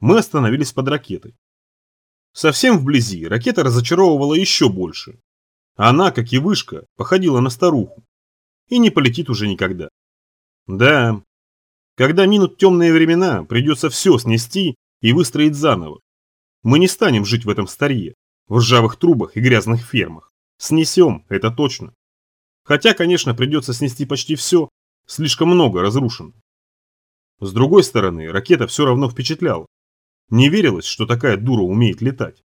Мы остановились под ракетой. Совсем вблизи ракета разочаровывала еще больше. Она, как и вышка, походила на старуху. И не полетит уже никогда. Да, когда минут темные времена, придется все снести и выстроить заново. Мы не станем жить в этом старье, в ржавых трубах и грязных фермах. Снесем, это точно. Хотя, конечно, придется снести почти все, слишком много разрушено. С другой стороны, ракета все равно впечатляла. Не верилось, что такая дура умеет летать.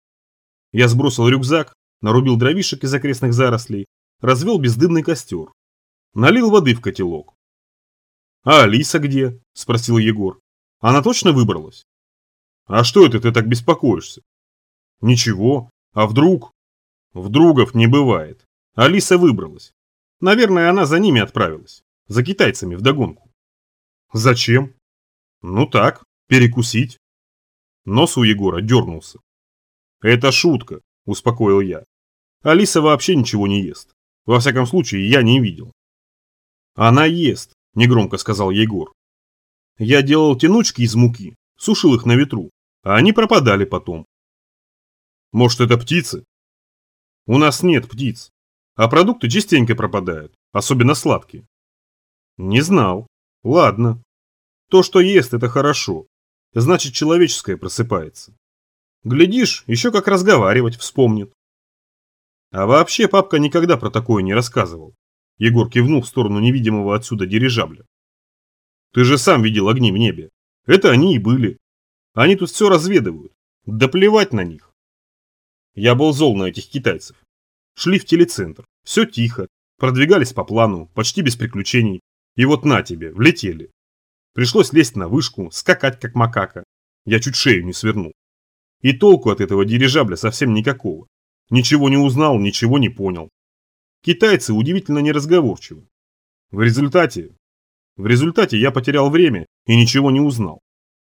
Я сбросил рюкзак, нарубил дровишек из окрестных зарослей, развел бездымный костер. Налил воды в котелок. «А Алиса где?» – спросил Егор. «Она точно выбралась?» «А что это ты так беспокоишься?» «Ничего. А вдруг?» «Вдругов не бывает. Алиса выбралась. Наверное, она за ними отправилась. За китайцами вдогонку». «Зачем?» «Ну так, перекусить». Нос у Егора дернулся. «Это шутка», – успокоил я. «Алиса вообще ничего не ест. Во всяком случае, я не видел». «Она ест», – негромко сказал Егор. «Я делал тянучки из муки, сушил их на ветру, а они пропадали потом». «Может, это птицы?» «У нас нет птиц, а продукты частенько пропадают, особенно сладкие». «Не знал. Ладно. То, что ест, это хорошо значит человеческое просыпается. Глядишь, еще как разговаривать вспомнит. А вообще папка никогда про такое не рассказывал. Егор кивнул в сторону невидимого отсюда дирижабля. Ты же сам видел огни в небе. Это они и были. Они тут все разведывают. Да плевать на них. Я был зол на этих китайцев. Шли в телецентр. Все тихо. Продвигались по плану, почти без приключений. И вот на тебе, влетели. Пришлось лезть на вышку, скакать как макака. Я чуть шею не свернул. И толку от этого дирижабля совсем никакого. Ничего не узнал, ничего не понял. Китайцы удивительно неразговорчивы. В результате... В результате я потерял время и ничего не узнал.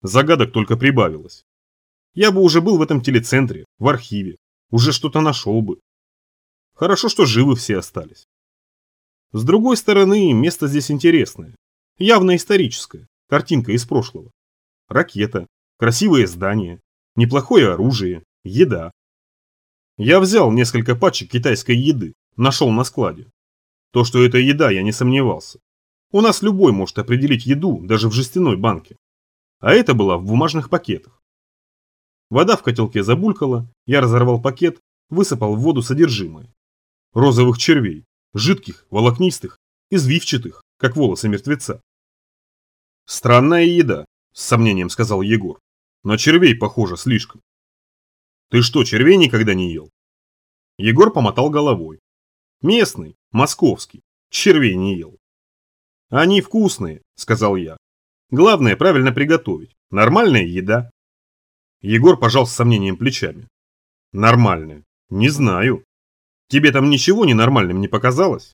Загадок только прибавилось. Я бы уже был в этом телецентре, в архиве. Уже что-то нашел бы. Хорошо, что живы все остались. С другой стороны, место здесь интересное. Явно историческое. Картинка из прошлого. Ракета, красивые здания, неплохое оружие, еда. Я взял несколько пачек китайской еды, нашел на складе. То, что это еда, я не сомневался. У нас любой может определить еду, даже в жестяной банке. А это было в бумажных пакетах. Вода в котелке забулькала, я разорвал пакет, высыпал в воду содержимое. Розовых червей, жидких, волокнистых, извивчатых, как волосы мертвеца. Странная еда, с сомнением сказал Егор. Но червей, похоже, слишком. Ты что, червей никогда не ел? Егор помотал головой. Местный, московский, червей не ел. Они вкусные, сказал я. Главное правильно приготовить. Нормальная еда. Егор пожал с сомнением плечами. Нормальная? Не знаю. Тебе там ничего ненормальным не показалось?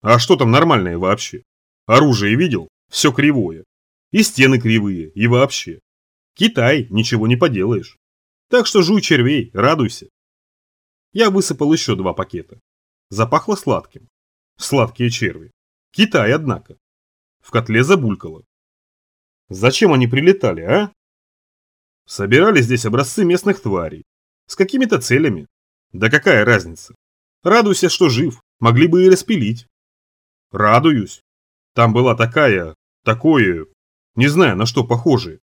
А что там нормальное вообще? Оружие видел? Все кривое. И стены кривые, и вообще. Китай, ничего не поделаешь. Так что жуй червей, радуйся. Я высыпал еще два пакета. Запахло сладким. Сладкие черви. Китай, однако. В котле забулькало. Зачем они прилетали, а? Собирали здесь образцы местных тварей. С какими-то целями. Да какая разница? Радуйся, что жив. Могли бы и распилить. Радуюсь. Там была такая Такое, не знаю, на что похожее.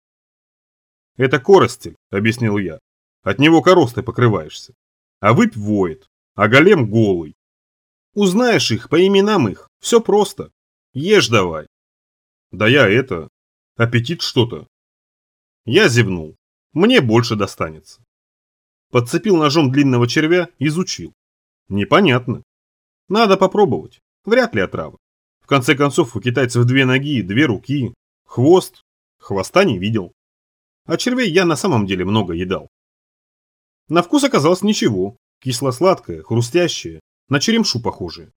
Это коростель, объяснил я. От него коростой покрываешься. А выпь воет, а голем голый. Узнаешь их по именам их, все просто. Ешь давай. Да я это, аппетит что-то. Я зевнул. Мне больше достанется. Подцепил ножом длинного червя, изучил. Непонятно. Надо попробовать. Вряд ли отрава конце концов, у китайцев две ноги, две руки, хвост. Хвоста не видел. А червей я на самом деле много едал. На вкус оказалось ничего. Кисло-сладкое, хрустящее, на черемшу похожее.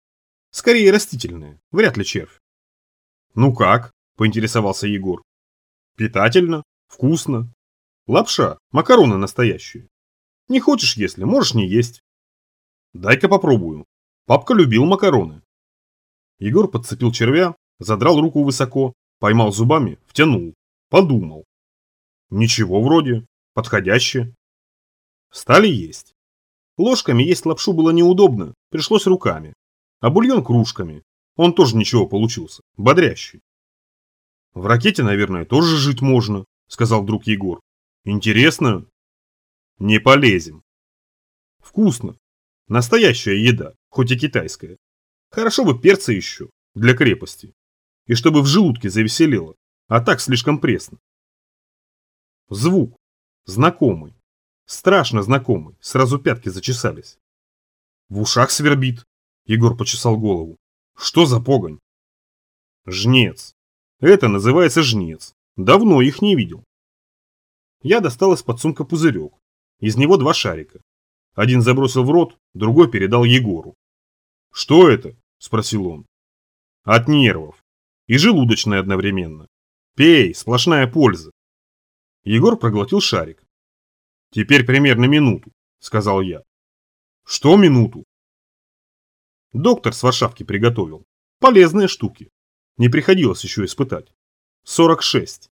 Скорее растительное, вряд ли червь. Ну как? Поинтересовался Егор. Питательно, вкусно. Лапша, макароны настоящие. Не хочешь, если, можешь не есть. Дай-ка попробую. Папка любил макароны. Егор подцепил червя, задрал руку высоко, поймал зубами, втянул, подумал. Ничего вроде. Подходящее. Стали есть. Ложками есть лапшу было неудобно, пришлось руками. А бульон кружками. Он тоже ничего получился. Бодрящий. В ракете, наверное, тоже жить можно, сказал вдруг Егор. Интересно? Не полезем. Вкусно. Настоящая еда, хоть и китайская. Хорошо бы перца еще, для крепости. И чтобы в желудке завеселело, а так слишком пресно. Звук. Знакомый. Страшно знакомый, сразу пятки зачесались. В ушах свербит. Егор почесал голову. Что за погонь? Жнец. Это называется жнец. Давно их не видел. Я достал из-под сумка пузырек. Из него два шарика. Один забросил в рот, другой передал Егору. «Что это?» – спросил он. «От нервов. И желудочное одновременно. Пей, сплошная польза». Егор проглотил шарик. «Теперь примерно минуту», – сказал я. «Что минуту?» Доктор с Варшавки приготовил. Полезные штуки. Не приходилось еще испытать. 46.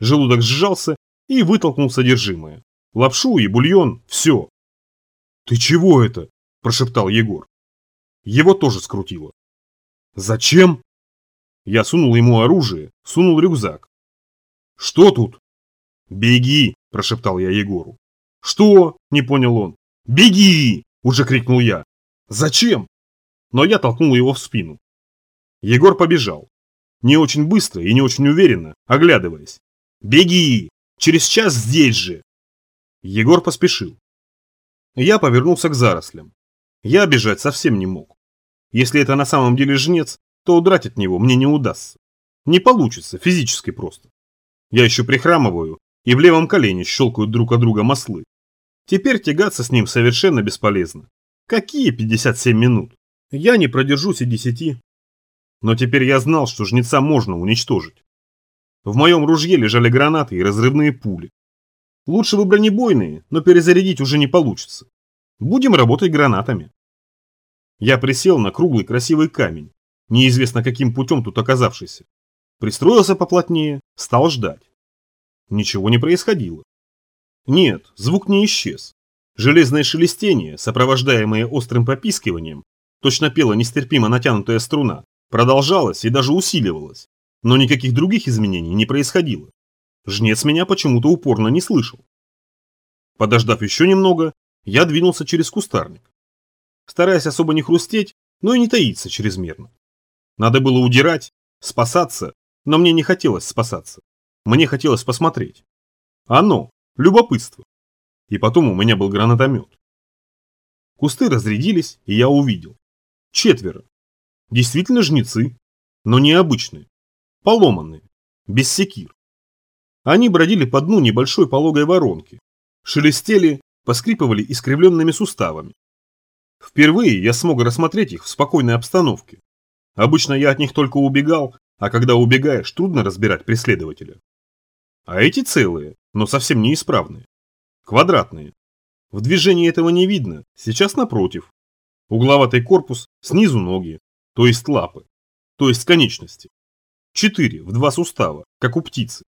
Желудок сжался и вытолкнул содержимое. Лапшу и бульон – все. «Ты чего это?» – прошептал Егор. Его тоже скрутило. «Зачем?» Я сунул ему оружие, сунул рюкзак. «Что тут?» «Беги!» – прошептал я Егору. «Что?» – не понял он. «Беги!» – уже крикнул я. «Зачем?» Но я толкнул его в спину. Егор побежал. Не очень быстро и не очень уверенно, оглядываясь. «Беги! Через час здесь же!» Егор поспешил. Я повернулся к зарослям. Я бежать совсем не мог. Если это на самом деле жнец, то удрать от него мне не удастся. Не получится, физически просто. Я еще прихрамываю, и в левом колене щелкают друг от друга маслы. Теперь тягаться с ним совершенно бесполезно. Какие 57 минут? Я не продержусь и десяти. Но теперь я знал, что жнеца можно уничтожить. В моем ружье лежали гранаты и разрывные пули. Лучше бы бронебойные, но перезарядить уже не получится. Будем работать гранатами. Я присел на круглый красивый камень, неизвестно каким путем тут оказавшийся. Пристроился поплотнее, стал ждать. Ничего не происходило. Нет, звук не исчез. Железное шелестение, сопровождаемое острым попискиванием, точно пела нестерпимо натянутая струна, продолжалось и даже усиливалось, но никаких других изменений не происходило. Жнец меня почему-то упорно не слышал. Подождав еще немного, я двинулся через кустарник. Стараясь особо не хрустеть, но и не таиться чрезмерно. Надо было удирать, спасаться, но мне не хотелось спасаться. Мне хотелось посмотреть. Оно, любопытство. И потом у меня был гранатомет. Кусты разрядились, и я увидел. Четверо. Действительно жнецы, но необычные. Поломанные, без секир. Они бродили по дну небольшой пологой воронки, шелестели, поскрипывали искривленными суставами. Впервые я смог рассмотреть их в спокойной обстановке. Обычно я от них только убегал, а когда убегаешь, трудно разбирать преследователя. А эти целые, но совсем неисправные. Квадратные. В движении этого не видно, сейчас напротив. Угловатый корпус, снизу ноги, то есть лапы, то есть конечности. Четыре, в два сустава, как у птицы.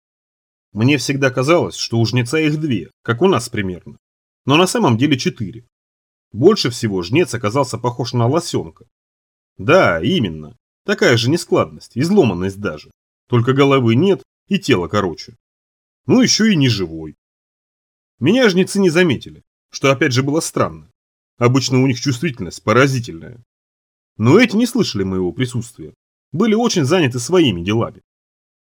Мне всегда казалось, что у жнеца их две, как у нас примерно. Но на самом деле четыре. Больше всего жнец оказался похож на лосенка. Да, именно. Такая же нескладность, изломанность даже. Только головы нет и тело короче. Ну еще и не живой. Меня жнецы не заметили, что опять же было странно. Обычно у них чувствительность поразительная. Но эти не слышали моего присутствия. Были очень заняты своими делами.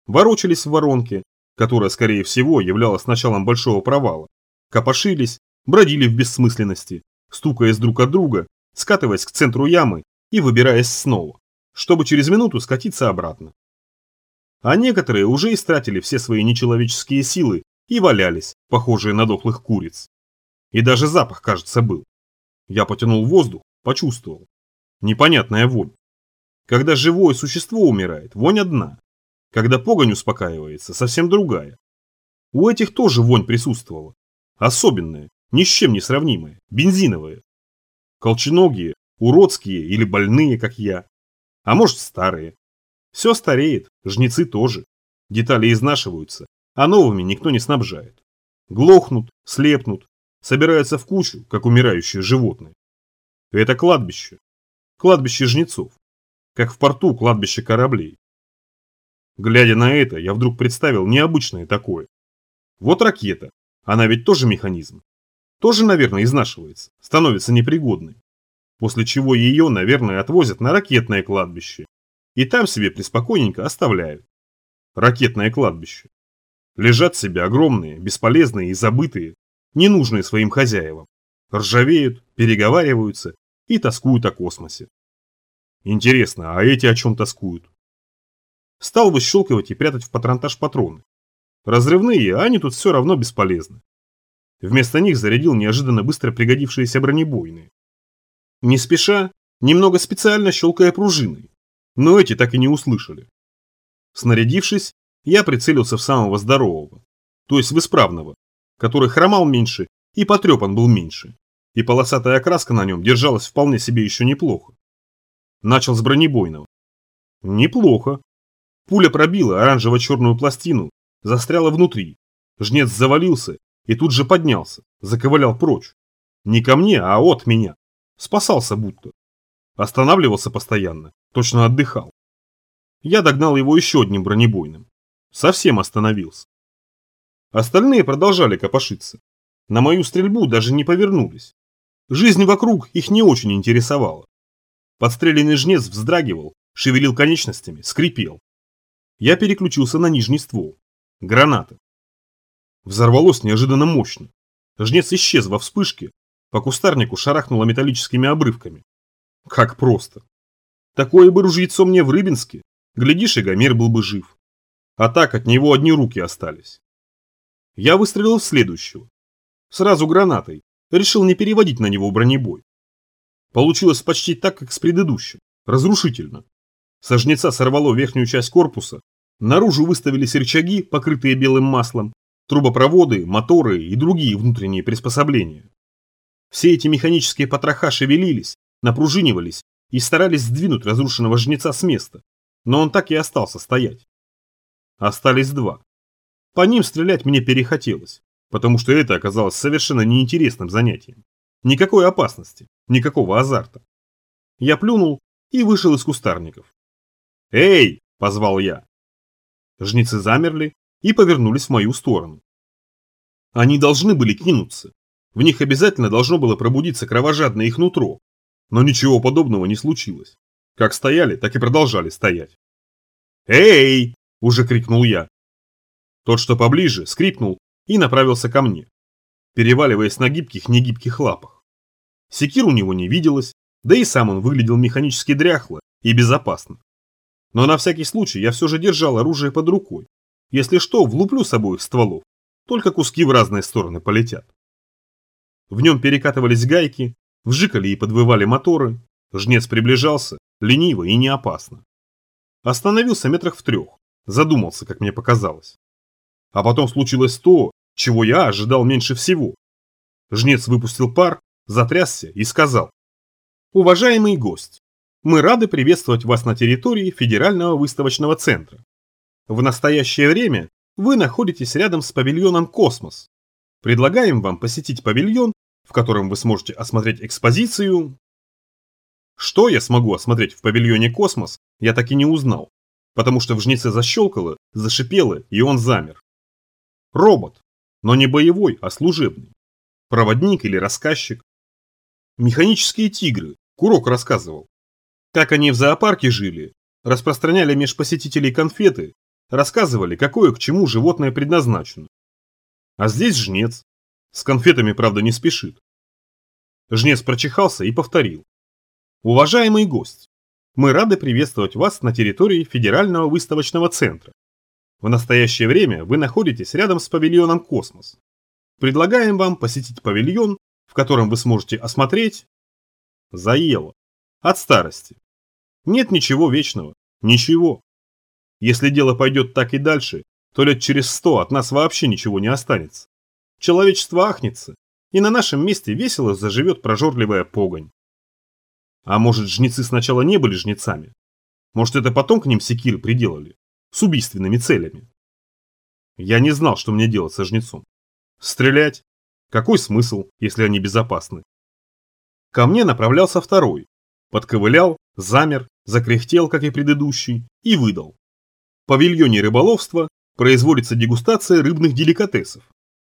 Ворочались в воронке, которая, скорее всего, являлась началом большого провала, копошились, бродили в бессмысленности, стукаясь друг от друга, скатываясь к центру ямы и выбираясь снова, чтобы через минуту скатиться обратно. А некоторые уже истратили все свои нечеловеческие силы и валялись, похожие на дохлых куриц. И даже запах, кажется, был. Я потянул воздух, почувствовал. Непонятная вонь. Когда живое существо умирает, вонь одна. Когда погонь успокаивается, совсем другая. У этих тоже вонь присутствовала. Особенная, ни с чем не сравнимая, бензиновая. Колченогие, уродские или больные, как я. А может старые. Все стареет, жнецы тоже. Детали изнашиваются, а новыми никто не снабжает. Глохнут, слепнут, собираются в кучу, как умирающие животные. Это кладбище. Кладбище жнецов. Как в порту кладбище кораблей. Глядя на это, я вдруг представил необычное такое. Вот ракета. Она ведь тоже механизм. Тоже, наверное, изнашивается, становится непригодной. После чего ее, наверное, отвозят на ракетное кладбище. И там себе преспокойненько оставляют. Ракетное кладбище. Лежат себе огромные, бесполезные и забытые, ненужные своим хозяевам. Ржавеют, переговариваются и тоскуют о космосе. Интересно, а эти о чем тоскуют? Стал бы щелкивать и прятать в патронтаж патроны. Разрывные, а они тут все равно бесполезны. Вместо них зарядил неожиданно быстро пригодившиеся бронебойные. Не спеша, немного специально щелкая пружиной, но эти так и не услышали. Снарядившись, я прицелился в самого здорового, то есть в исправного, который хромал меньше и потрепан был меньше, и полосатая окраска на нем держалась вполне себе еще неплохо. Начал с бронебойного. Неплохо. Пуля пробила оранжево-черную пластину, застряла внутри. Жнец завалился и тут же поднялся, заковылял прочь. Не ко мне, а от меня. Спасался будто. Останавливался постоянно, точно отдыхал. Я догнал его еще одним бронебойным. Совсем остановился. Остальные продолжали копошиться. На мою стрельбу даже не повернулись. Жизнь вокруг их не очень интересовала. Подстреленный жнец вздрагивал, шевелил конечностями, скрипел. Я переключился на нижний ствол. Граната. Взорвалось неожиданно мощно. Жнец исчез во вспышке, по кустарнику шарахнуло металлическими обрывками. Как просто. Такое бы ружьецо мне в Рыбинске. Глядишь, и Гомер был бы жив. А так от него одни руки остались. Я выстрелил в следующего. Сразу гранатой. Решил не переводить на него бронебой. Получилось почти так, как с предыдущим. Разрушительно. Со жнеца сорвало верхнюю часть корпуса. Наружу выставились рычаги, покрытые белым маслом, трубопроводы, моторы и другие внутренние приспособления. Все эти механические потроха шевелились, напружинивались и старались сдвинуть разрушенного жнеца с места, но он так и остался стоять. Остались два. По ним стрелять мне перехотелось, потому что это оказалось совершенно неинтересным занятием. Никакой опасности, никакого азарта. Я плюнул и вышел из кустарников. «Эй!» – позвал я. Жнецы замерли и повернулись в мою сторону. Они должны были кинуться, в них обязательно должно было пробудиться кровожадное их нутро. Но ничего подобного не случилось. Как стояли, так и продолжали стоять. «Эй!» – уже крикнул я. Тот, что поближе, скрипнул и направился ко мне, переваливаясь на гибких, негибких лапах. Секир у него не виделось, да и сам он выглядел механически дряхло и безопасно. Но на всякий случай я все же держал оружие под рукой. Если что, влуплю с обоих стволов, только куски в разные стороны полетят. В нем перекатывались гайки, вжикали и подвывали моторы. Жнец приближался, лениво и не опасно. Остановился метрах в трех, задумался, как мне показалось. А потом случилось то, чего я ожидал меньше всего. Жнец выпустил пар, затрясся и сказал. Уважаемый гость, мы рады приветствовать вас на территории Федерального выставочного центра. В настоящее время вы находитесь рядом с павильоном «Космос». Предлагаем вам посетить павильон в котором вы сможете осмотреть экспозицию. Что я смогу осмотреть в павильоне «Космос», я так и не узнал, потому что в жнеце защелкало, зашипело, и он замер. Робот, но не боевой, а служебный. Проводник или рассказчик. Механические тигры, Курок рассказывал. Как они в зоопарке жили, распространяли меж посетителей конфеты, рассказывали, какое к чему животное предназначено. А здесь жнец, с конфетами, правда, не спешит. Жнец прочихался и повторил. Уважаемый гость, мы рады приветствовать вас на территории Федерального выставочного центра. В настоящее время вы находитесь рядом с павильоном «Космос». Предлагаем вам посетить павильон, в котором вы сможете осмотреть... Заело. От старости. Нет ничего вечного. Ничего. Если дело пойдет так и дальше, то лет через сто от нас вообще ничего не останется человечество ахнется, и на нашем месте весело заживет прожорливая погонь. А может, жнецы сначала не были жнецами? Может, это потом к ним секиры приделали? С убийственными целями? Я не знал, что мне делать со жнецом. Стрелять? Какой смысл, если они безопасны? Ко мне направлялся второй. Подковылял, замер, закряхтел, как и предыдущий, и выдал. Павильоне рыболовства производится дегустация рыбных деликатесов.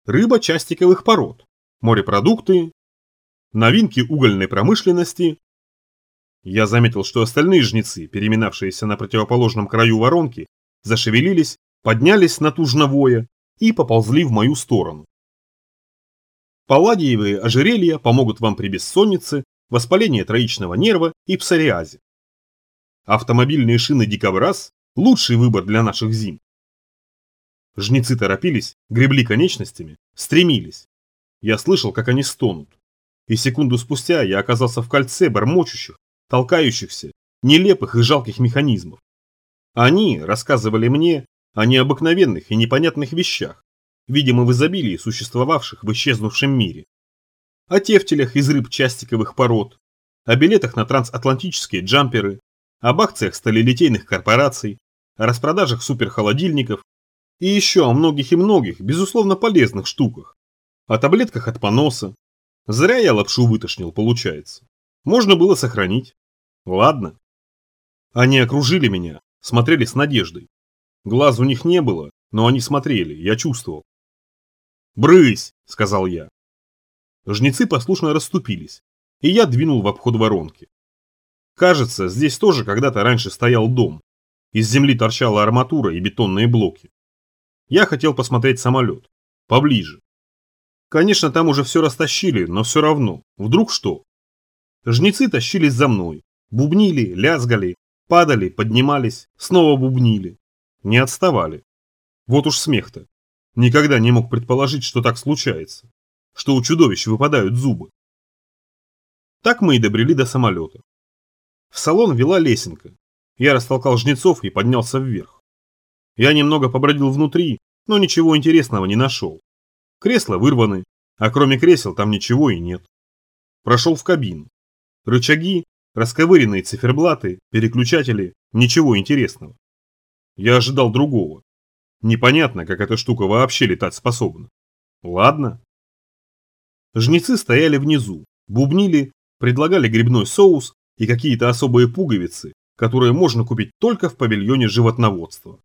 Рыба частиковых пород, морепродукты, новинки угольной промышленности. Я заметил, что остальные жнецы, переминавшиеся на противоположном краю воронки, зашевелились, поднялись натужно воя и поползли в мою сторону. Палладиевые ожерелья помогут вам при бессоннице, воспалении троичного нерва и псориазе. Автомобильные шины Дикобраз – лучший выбор для наших зим. Жнецы торопились, гребли конечностями, стремились. Я слышал, как они стонут. И секунду спустя я оказался в кольце бормочущих, толкающихся, нелепых и жалких механизмов. Они рассказывали мне о необыкновенных и непонятных вещах, видимо в изобилии существовавших в исчезнувшем мире. О тефтелях из рыб частиковых пород, о билетах на трансатлантические джамперы, об акциях сталелитейных корпораций, о распродажах суперхолодильников и еще о многих и многих, безусловно полезных штуках. О таблетках от поноса. Зря я лапшу вытошнил, получается. Можно было сохранить. Ладно. Они окружили меня, смотрели с надеждой. Глаз у них не было, но они смотрели, я чувствовал. «Брысь!» – сказал я. Жнецы послушно расступились, и я двинул в обход воронки. Кажется, здесь тоже когда-то раньше стоял дом. Из земли торчала арматура и бетонные блоки. Я хотел посмотреть самолет. Поближе. Конечно, там уже все растащили, но все равно. Вдруг что? Жнецы тащились за мной. Бубнили, лязгали, падали, поднимались, снова бубнили. Не отставали. Вот уж смех-то. Никогда не мог предположить, что так случается, что у чудовищ выпадают зубы. Так мы и добрели до самолета. В салон вела лесенка. Я растолкал жнецов и поднялся вверх. Я немного побродил внутри, но ничего интересного не нашел. Кресла вырваны, а кроме кресел там ничего и нет. Прошел в кабину. Рычаги, расковыренные циферблаты, переключатели, ничего интересного. Я ожидал другого. Непонятно, как эта штука вообще летать способна. Ладно. Жнецы стояли внизу, бубнили, предлагали грибной соус и какие-то особые пуговицы, которые можно купить только в павильоне животноводства.